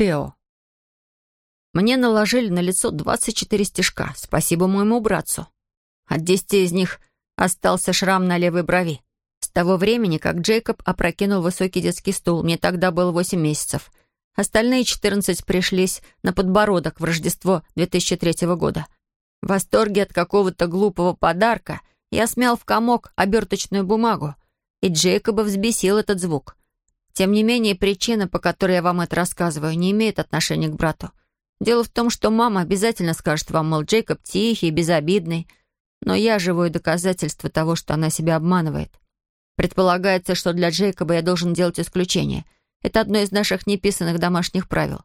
Тео. Мне наложили на лицо 24 стежка, спасибо моему братцу. От 10 из них остался шрам на левой брови. С того времени, как Джейкоб опрокинул высокий детский стул, мне тогда было 8 месяцев. Остальные 14 пришлись на подбородок в Рождество 2003 года. В восторге от какого-то глупого подарка я смял в комок оберточную бумагу, и Джейкоба взбесил этот звук. Тем не менее, причина, по которой я вам это рассказываю, не имеет отношения к брату. Дело в том, что мама обязательно скажет вам, мол, Джейкоб тихий, безобидный, но я живое доказательство того, что она себя обманывает. Предполагается, что для Джейкоба я должен делать исключение. Это одно из наших неписанных домашних правил.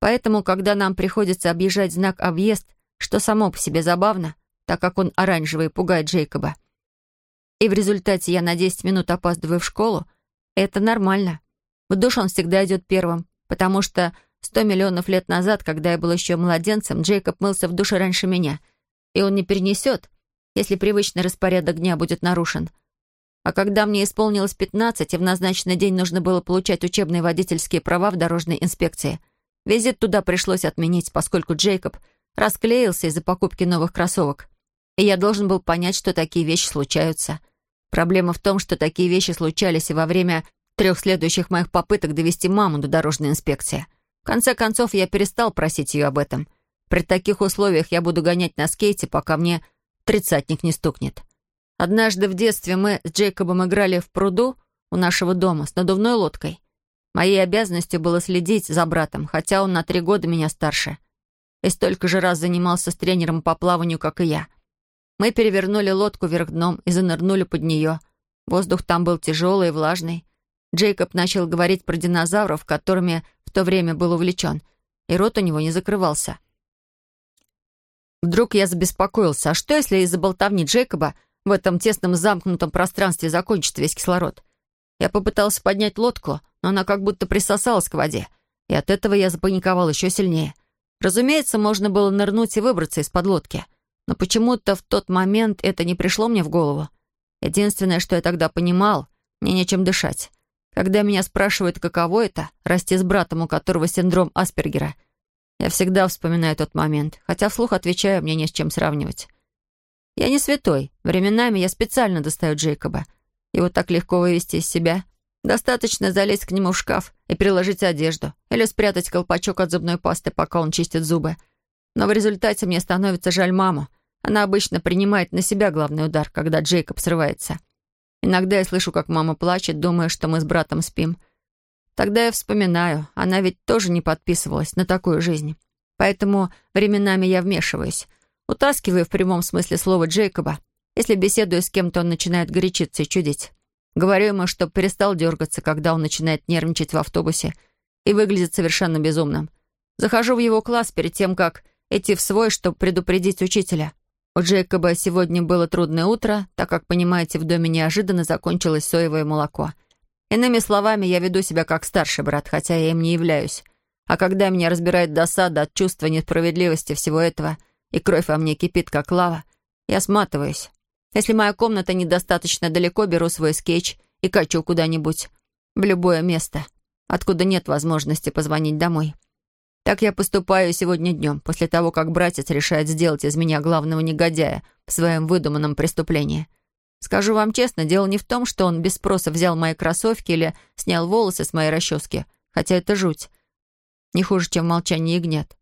Поэтому, когда нам приходится объезжать знак «объезд», что само по себе забавно, так как он оранжевый и пугает Джейкоба, и в результате я на 10 минут опаздываю в школу, это нормально. В душ он всегда идет первым, потому что сто миллионов лет назад, когда я был еще младенцем, Джейкоб мылся в душе раньше меня, и он не перенесет, если привычный распорядок дня будет нарушен. А когда мне исполнилось 15, и в назначенный день нужно было получать учебные водительские права в дорожной инспекции, визит туда пришлось отменить, поскольку Джейкоб расклеился из-за покупки новых кроссовок. И я должен был понять, что такие вещи случаются. Проблема в том, что такие вещи случались и во время трех следующих моих попыток довести маму до дорожной инспекции. В конце концов, я перестал просить ее об этом. При таких условиях я буду гонять на скейте, пока мне тридцатник не стукнет. Однажды в детстве мы с Джейкобом играли в пруду у нашего дома с надувной лодкой. Моей обязанностью было следить за братом, хотя он на три года меня старше. И столько же раз занимался с тренером по плаванию, как и я. Мы перевернули лодку вверх дном и занырнули под нее. Воздух там был тяжелый и влажный. Джейкоб начал говорить про динозавров, которыми в то время был увлечен, и рот у него не закрывался. Вдруг я забеспокоился, а что, если из-за болтовни Джейкоба в этом тесном замкнутом пространстве закончится весь кислород? Я попытался поднять лодку, но она как будто присосалась к воде, и от этого я запаниковал еще сильнее. Разумеется, можно было нырнуть и выбраться из-под лодки — но почему-то в тот момент это не пришло мне в голову. Единственное, что я тогда понимал, мне нечем дышать. Когда меня спрашивают, каково это, расти с братом, у которого синдром Аспергера, я всегда вспоминаю тот момент, хотя вслух отвечаю, мне не с чем сравнивать. Я не святой. Временами я специально достаю Джейкоба. Его так легко вывести из себя. Достаточно залезть к нему в шкаф и приложить одежду, или спрятать колпачок от зубной пасты, пока он чистит зубы. Но в результате мне становится жаль маму, она обычно принимает на себя главный удар, когда Джейкоб срывается. Иногда я слышу, как мама плачет, думая, что мы с братом спим. Тогда я вспоминаю, она ведь тоже не подписывалась на такую жизнь. Поэтому временами я вмешиваюсь. Утаскиваю в прямом смысле слова Джейкоба, если беседую с кем-то, он начинает горячиться и чудить. Говорю ему, чтобы перестал дергаться, когда он начинает нервничать в автобусе и выглядит совершенно безумным. Захожу в его класс перед тем, как идти в свой, чтобы предупредить учителя. У Джейкоба сегодня было трудное утро, так как, понимаете, в доме неожиданно закончилось соевое молоко. Иными словами, я веду себя как старший брат, хотя я им не являюсь. А когда меня разбирает досада от чувства несправедливости всего этого, и кровь во мне кипит, как лава, я сматываюсь. Если моя комната недостаточно далеко, беру свой скетч и качу куда-нибудь, в любое место, откуда нет возможности позвонить домой. Так я поступаю сегодня днем, после того, как братец решает сделать из меня главного негодяя в своем выдуманном преступлении. Скажу вам честно, дело не в том, что он без спроса взял мои кроссовки или снял волосы с моей расчески, хотя это жуть. Не хуже, чем молчание ягнят.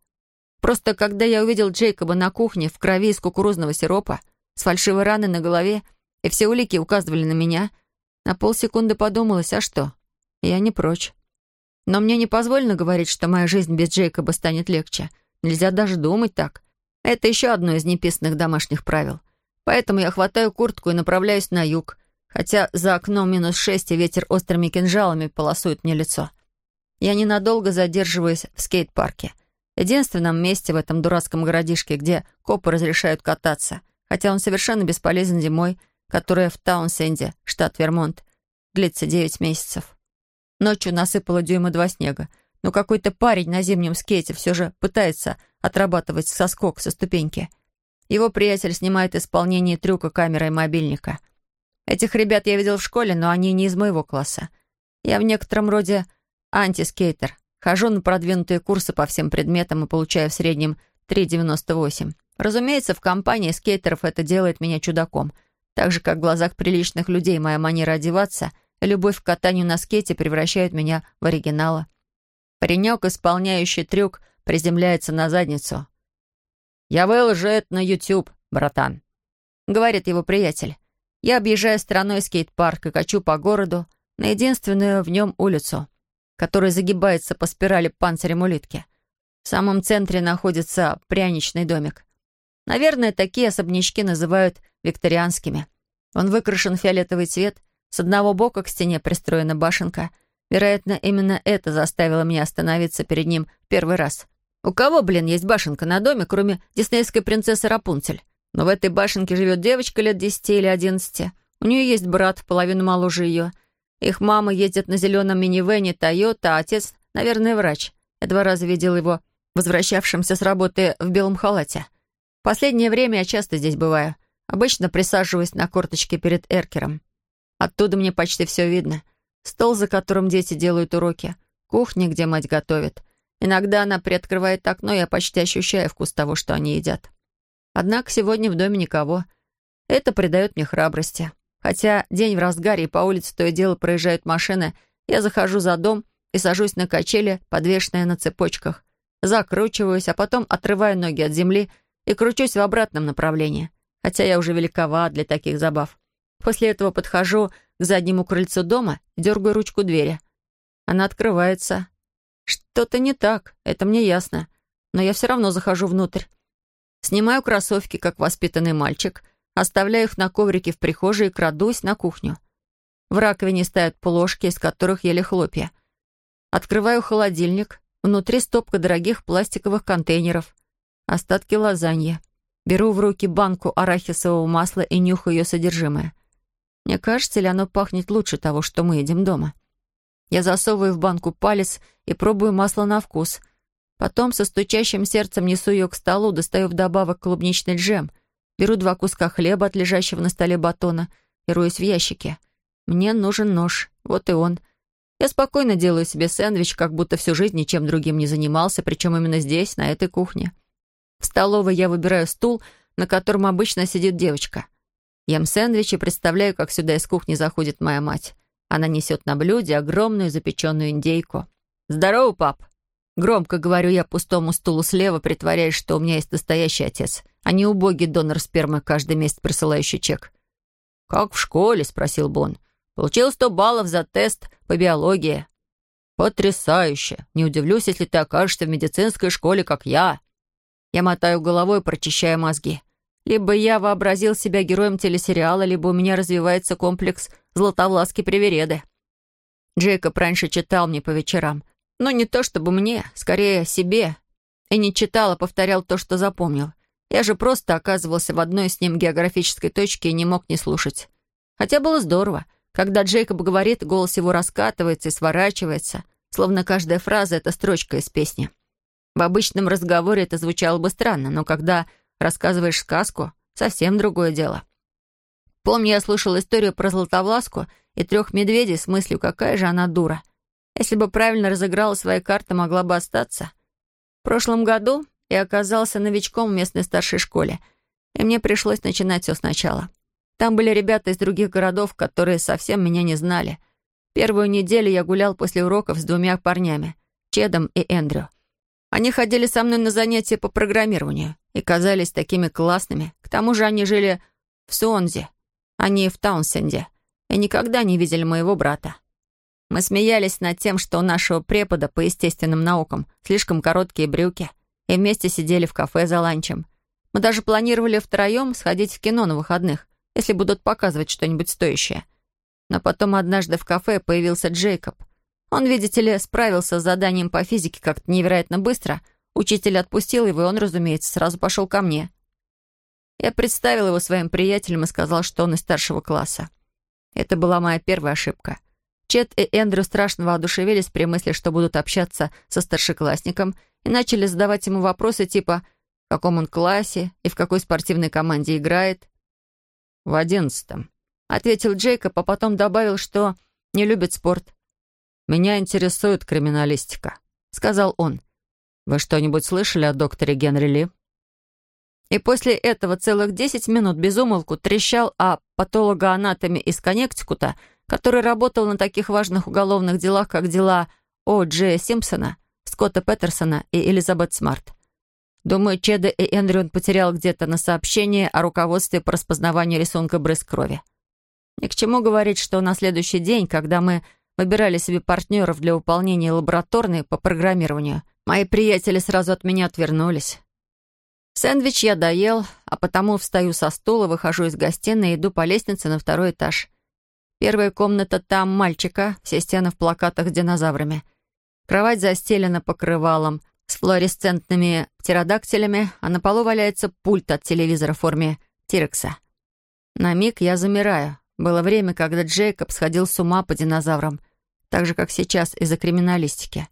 Просто когда я увидел Джейкоба на кухне в крови из кукурузного сиропа, с фальшивой раной на голове, и все улики указывали на меня, на полсекунды подумалось, а что? Я не прочь. Но мне не позволено говорить, что моя жизнь без Джейкоба станет легче. Нельзя даже думать так. Это еще одно из неписанных домашних правил. Поэтому я хватаю куртку и направляюсь на юг, хотя за окном минус шесть и ветер острыми кинжалами полосует мне лицо. Я ненадолго задерживаюсь в скейт-парке. Единственном месте в этом дурацком городишке, где копы разрешают кататься, хотя он совершенно бесполезен зимой, которая в Таунсенде, штат Вермонт, длится девять месяцев. Ночью насыпало дюйма два снега, но какой-то парень на зимнем скейте все же пытается отрабатывать соскок со ступеньки. Его приятель снимает исполнение трюка камерой мобильника. Этих ребят я видел в школе, но они не из моего класса. Я в некотором роде антискейтер, Хожу на продвинутые курсы по всем предметам и получаю в среднем 3,98. Разумеется, в компании скейтеров это делает меня чудаком. Так же, как в глазах приличных людей моя манера одеваться любовь к катанию на скейте превращают меня в оригинала. Паренек, исполняющий трюк, приземляется на задницу. «Я выложу это на YouTube, братан», — говорит его приятель. Я объезжаю страной скейт-парк и качу по городу на единственную в нем улицу, которая загибается по спирали панцирем улитки. В самом центре находится пряничный домик. Наверное, такие особнячки называют викторианскими. Он выкрашен в фиолетовый цвет, с одного бока к стене пристроена башенка. Вероятно, именно это заставило меня остановиться перед ним в первый раз. У кого, блин, есть башенка на доме, кроме диснейской принцессы Рапунцель? Но в этой башенке живет девочка лет десяти или одиннадцати. У нее есть брат, половину моложе ее. Их мама ездит на зеленом минивэне Тойота, а отец, наверное, врач. Я два раза видел его возвращавшимся с работы в белом халате. Последнее время я часто здесь бываю. Обычно присаживаюсь на корточке перед эркером. Оттуда мне почти все видно. Стол, за которым дети делают уроки. Кухня, где мать готовит. Иногда она приоткрывает окно, и я почти ощущаю вкус того, что они едят. Однако сегодня в доме никого. Это придает мне храбрости. Хотя день в разгаре, и по улице то и дело проезжают машины, я захожу за дом и сажусь на качели, подвешенные на цепочках. Закручиваюсь, а потом отрываю ноги от земли — и кручусь в обратном направлении, хотя я уже великова для таких забав. После этого подхожу к заднему крыльцу дома дергаю ручку двери. Она открывается. Что-то не так, это мне ясно, но я все равно захожу внутрь. Снимаю кроссовки, как воспитанный мальчик, оставляю их на коврике в прихожей и крадусь на кухню. В раковине стоят плошки, из которых ели хлопья. Открываю холодильник. Внутри стопка дорогих пластиковых контейнеров остатки лазаньи. Беру в руки банку арахисового масла и нюхаю ее содержимое. Мне кажется, ли оно пахнет лучше того, что мы едим дома. Я засовываю в банку палец и пробую масло на вкус. Потом со стучащим сердцем несу ее к столу, достаю вдобавок клубничный джем, беру два куска хлеба от лежащего на столе батона и роюсь в ящике. Мне нужен нож, вот и он. Я спокойно делаю себе сэндвич, как будто всю жизнь ничем другим не занимался, причем именно здесь, на этой кухне. В столовой я выбираю стул, на котором обычно сидит девочка. Ем сэндвич и представляю, как сюда из кухни заходит моя мать. Она несет на блюде огромную запеченную индейку. «Здорово, пап!» Громко говорю я пустому стулу слева, притворяясь, что у меня есть настоящий отец, а не убогий донор спермы, каждый месяц присылающий чек. «Как в школе?» — спросил Бон. «Получил сто баллов за тест по биологии». «Потрясающе! Не удивлюсь, если ты окажешься в медицинской школе, как я». Я мотаю головой, прочищая мозги. Либо я вообразил себя героем телесериала, либо у меня развивается комплекс Златовласки-привереды. Джейкоб раньше читал мне по вечерам. Но не то чтобы мне, скорее себе. И не читал, а повторял то, что запомнил. Я же просто оказывался в одной с ним географической точке и не мог не слушать. Хотя было здорово. Когда Джейкоб говорит, голос его раскатывается и сворачивается, словно каждая фраза — это строчка из песни. В обычном разговоре это звучало бы странно, но когда рассказываешь сказку, совсем другое дело. Помню, я слушал историю про Златовласку и трех медведей с мыслью, какая же она дура. Если бы правильно разыграла свои карты, могла бы остаться. В прошлом году я оказался новичком в местной старшей школе, и мне пришлось начинать все сначала. Там были ребята из других городов, которые совсем меня не знали. Первую неделю я гулял после уроков с двумя парнями, Чедом и Эндрю. Они ходили со мной на занятия по программированию и казались такими классными. К тому же они жили в Суонзе, а не в Таунсенде, и никогда не видели моего брата. Мы смеялись над тем, что у нашего препода по естественным наукам слишком короткие брюки, и вместе сидели в кафе за ланчем. Мы даже планировали втроем сходить в кино на выходных, если будут показывать что-нибудь стоящее. Но потом однажды в кафе появился Джейкоб — он, видите ли, справился с заданием по физике как-то невероятно быстро. Учитель отпустил его, и он, разумеется, сразу пошел ко мне. Я представил его своим приятелям и сказал, что он из старшего класса. Это была моя первая ошибка. Чет и Эндрю страшно воодушевились при мысли, что будут общаться со старшеклассником, и начали задавать ему вопросы типа «в каком он классе» и «в какой спортивной команде играет». «В одиннадцатом», — ответил Джейкоб, а потом добавил, что не любит спорт. «Меня интересует криминалистика», — сказал он. «Вы что-нибудь слышали о докторе Генри Ли?» И после этого целых десять минут безумолку трещал о патологоанатоме из Коннектикута, который работал на таких важных уголовных делах, как дела О. Дж. Симпсона, Скотта Петерсона и Элизабет Смарт. Думаю, Чеда и Эндрю он потерял где-то на сообщение о руководстве по распознаванию рисунка брызг крови. Ни к чему говорить, что на следующий день, когда мы выбирали себе партнеров для выполнения лабораторной по программированию, мои приятели сразу от меня отвернулись. Сэндвич я доел, а потому встаю со стула, выхожу из гостиной и иду по лестнице на второй этаж. Первая комната там мальчика, все стены в плакатах с динозаврами. Кровать застелена покрывалом, с флуоресцентными птеродактилями, а на полу валяется пульт от телевизора в форме Тирекса. На миг я замираю. Было время, когда Джейкоб сходил с ума по динозаврам, так же, как сейчас из-за криминалистики.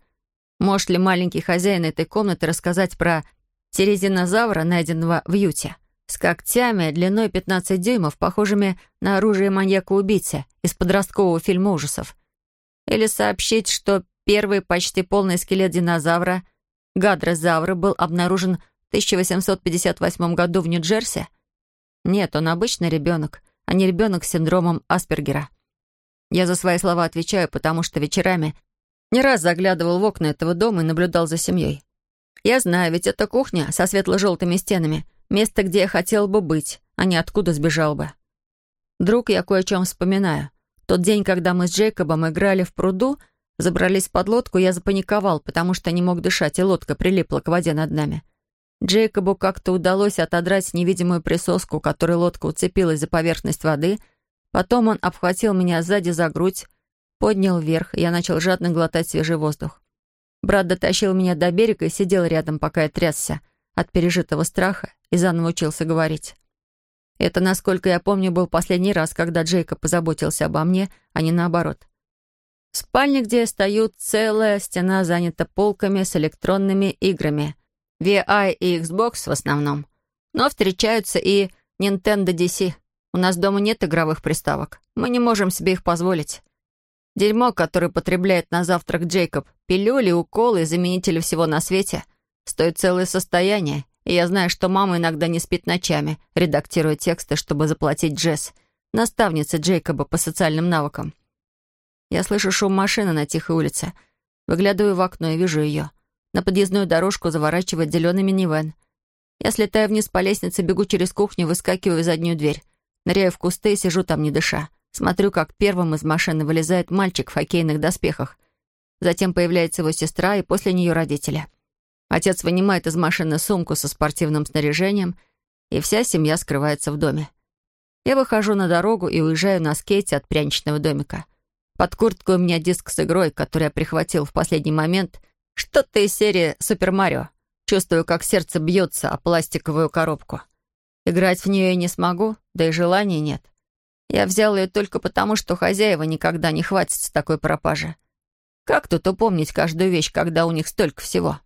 Может ли маленький хозяин этой комнаты рассказать про терезинозавра, найденного в Юте, с когтями длиной 15 дюймов, похожими на оружие маньяка-убийцы из подросткового фильма ужасов? Или сообщить, что первый почти полный скелет динозавра — гадрозавра был обнаружен в 1858 году в Нью-Джерси? Нет, он обычный ребенок, а не ребенок с синдромом Аспергера. Я за свои слова отвечаю, потому что вечерами не раз заглядывал в окна этого дома и наблюдал за семьей. Я знаю, ведь это кухня со светло-желтыми стенами, место, где я хотел бы быть, а не откуда сбежал бы. Друг, я кое о чем вспоминаю. Тот день, когда мы с Джейкобом играли в пруду — Забрались под лодку, я запаниковал, потому что не мог дышать, и лодка прилипла к воде над нами. Джейкобу как-то удалось отодрать невидимую присоску, которой лодка уцепилась за поверхность воды. Потом он обхватил меня сзади за грудь, поднял вверх, и я начал жадно глотать свежий воздух. Брат дотащил меня до берега и сидел рядом, пока я трясся от пережитого страха и заново учился говорить. Это, насколько я помню, был последний раз, когда Джейкоб позаботился обо мне, а не наоборот. В спальне, где я стою, целая стена занята полками с электронными играми. VI и Xbox в основном. Но встречаются и Nintendo DC. У нас дома нет игровых приставок. Мы не можем себе их позволить. Дерьмо, которое потребляет на завтрак Джейкоб, пилюли, уколы, заменители всего на свете, стоит целое состояние. И я знаю, что мама иногда не спит ночами, редактируя тексты, чтобы заплатить Джесс, наставнице Джейкоба по социальным навыкам. Я слышу шум машины на тихой улице. Выглядываю в окно и вижу ее. На подъездную дорожку заворачивает зеленый минивэн. Я слетаю вниз по лестнице, бегу через кухню, выскакиваю в заднюю дверь. Ныряю в кусты и сижу там, не дыша. Смотрю, как первым из машины вылезает мальчик в хоккейных доспехах. Затем появляется его сестра и после нее родители. Отец вынимает из машины сумку со спортивным снаряжением, и вся семья скрывается в доме. Я выхожу на дорогу и уезжаю на скейте от пряничного домика. Под курткой у меня диск с игрой, который я прихватил в последний момент. Что-то из серии «Супер Марио». Чувствую, как сердце бьется о пластиковую коробку. Играть в нее я не смогу, да и желания нет. Я взял ее только потому, что хозяева никогда не хватит с такой пропажи. Как тут упомнить каждую вещь, когда у них столько всего?